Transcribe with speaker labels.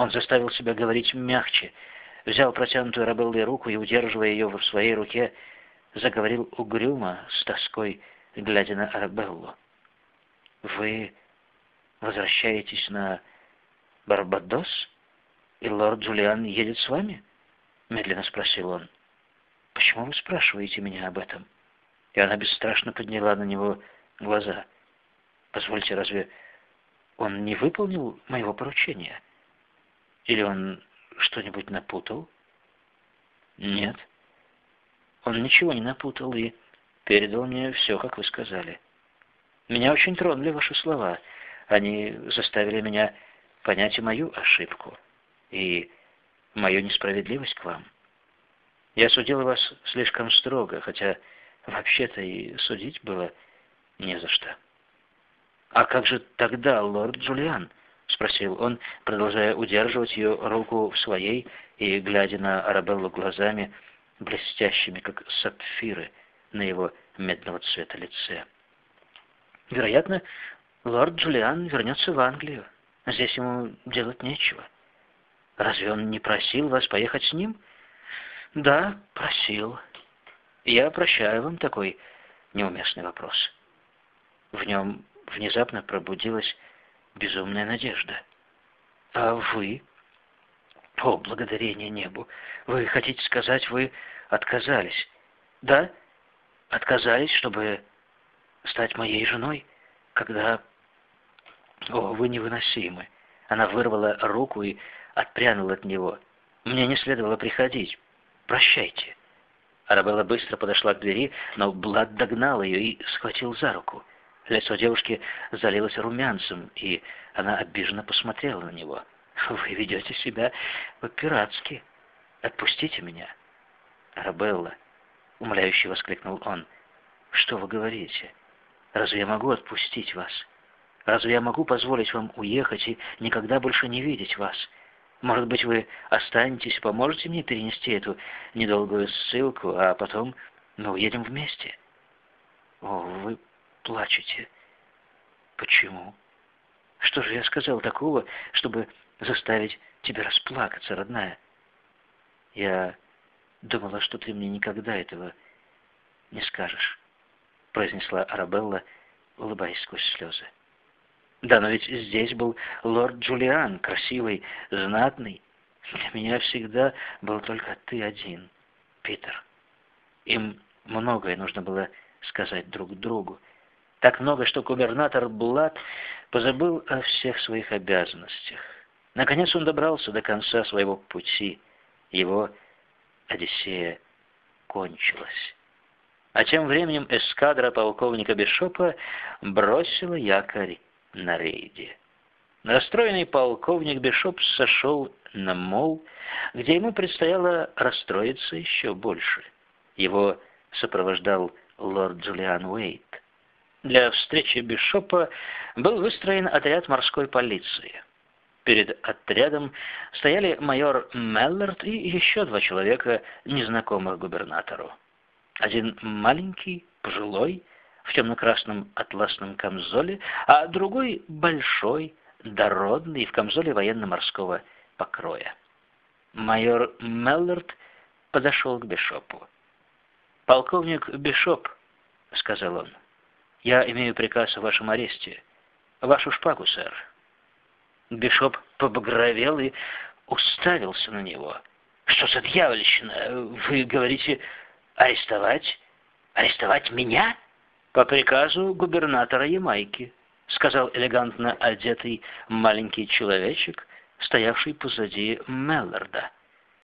Speaker 1: Он заставил себя говорить мягче, взял протянутую Рабеллой руку и, удерживая ее в своей руке, заговорил угрюмо, с тоской, глядя на Арабеллу. «Вы возвращаетесь на Барбадос, и лорд Джулиан едет с вами?» — медленно спросил он. «Почему вы спрашиваете меня об этом?» И она бесстрашно подняла на него глаза. «Позвольте, разве он не выполнил моего поручения? Или он что-нибудь напутал?» «Нет». Он ничего не напутал и передал мне все, как вы сказали. Меня очень тронули ваши слова. Они заставили меня понять и мою ошибку, и мою несправедливость к вам. Я судил вас слишком строго, хотя вообще-то и судить было не за что. «А как же тогда, лорд Джулиан?» — спросил он, продолжая удерживать ее руку в своей и глядя на Арабеллу глазами, блестящими, как сапфиры, на его медного цвета лице. «Вероятно, лорд Джулиан вернется в Англию. Здесь ему делать нечего. Разве он не просил вас поехать с ним?» Да, просил. Я прощаю вам такой неуместный вопрос. В нем внезапно пробудилась безумная надежда. А вы? О, благодарение небу! Вы хотите сказать, вы отказались? Да, отказались, чтобы стать моей женой, когда... О, вы невыносимы. Она вырвала руку и отпрянула от него. Мне не следовало приходить. Прощайте». Арабелла быстро подошла к двери, но Блад догнал ее и схватил за руку. Лицо девушки залилось румянцем, и она обиженно посмотрела на него. «Вы ведете себя по-пиратски. Отпустите меня». «Арабелла», — умоляюще воскликнул он, — «что вы говорите? Разве я могу отпустить вас? Разве я могу позволить вам уехать и никогда больше не видеть вас?» Может быть, вы останетесь и поможете мне перенести эту недолгую ссылку, а потом мы уедем вместе? О, вы плачете. Почему? Что же я сказал такого, чтобы заставить тебя расплакаться, родная? Я думала, что ты мне никогда этого не скажешь, произнесла Арабелла, улыбаясь сквозь слезы. Да, но ведь здесь был лорд Джулиан, красивый, знатный. Для меня всегда был только ты один, Питер. Им многое нужно было сказать друг другу. Так много, что губернатор Блад позабыл о всех своих обязанностях. Наконец он добрался до конца своего пути. Его Одиссея кончилась. А тем временем эскадра полковника Бишопа бросила якорь на рейде. Расстроенный полковник Бишоп сошел на мол, где ему предстояло расстроиться еще больше. Его сопровождал лорд Джулиан Уэйт. Для встречи Бишопа был выстроен отряд морской полиции. Перед отрядом стояли майор Меллард и еще два человека, незнакомых губернатору. Один маленький, пожилой, в темно-красном атласном камзоле, а другой большой, дородный, в камзоле военно-морского покроя. Майор Меллард подошел к Бишопу. «Полковник Бишоп», — сказал он, — «я имею приказ о вашем аресте. Вашу шпагу, сэр». Бишоп побагровел и уставился на него. «Что за дьявольщина? Вы говорите, арестовать? Арестовать меня?» «По приказу губернатора Ямайки», — сказал элегантно одетый маленький человечек, стоявший позади Мелларда.